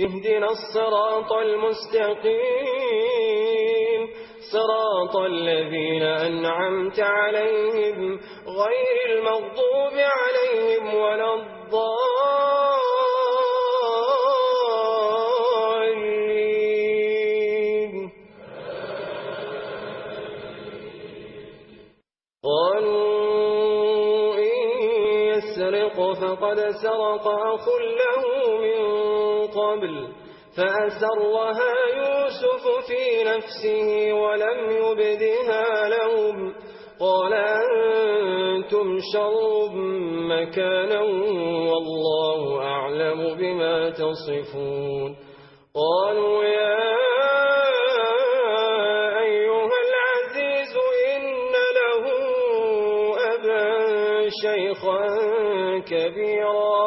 اهدنا الصراط المستقيم. صراط الذين أنعمت عليهم غير المغضوب عليهم ولا الضالين. قالوا إن يسرق فقد سرق أخ له من قبل فأسرها يوسف في نفسه ولم يبدها لهم. قال أنتم شرب مكانا والله أعلم بما تصفون. قالوا يا أيها العزيز إن له أبا شيخا كبيرا.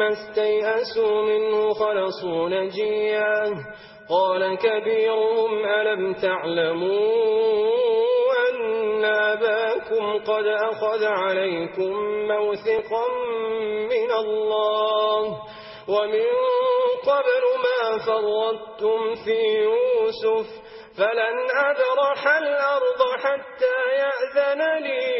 ثم استيأسوا منه خلصوا نجيا. قال كبيرهم ألم تعلموا أن آباكم قد أخذ عليكم موثقا من الله؟ ومن قبل ما فرطتم في يوسف فلن أبرح الأرض حتى يأذن لي.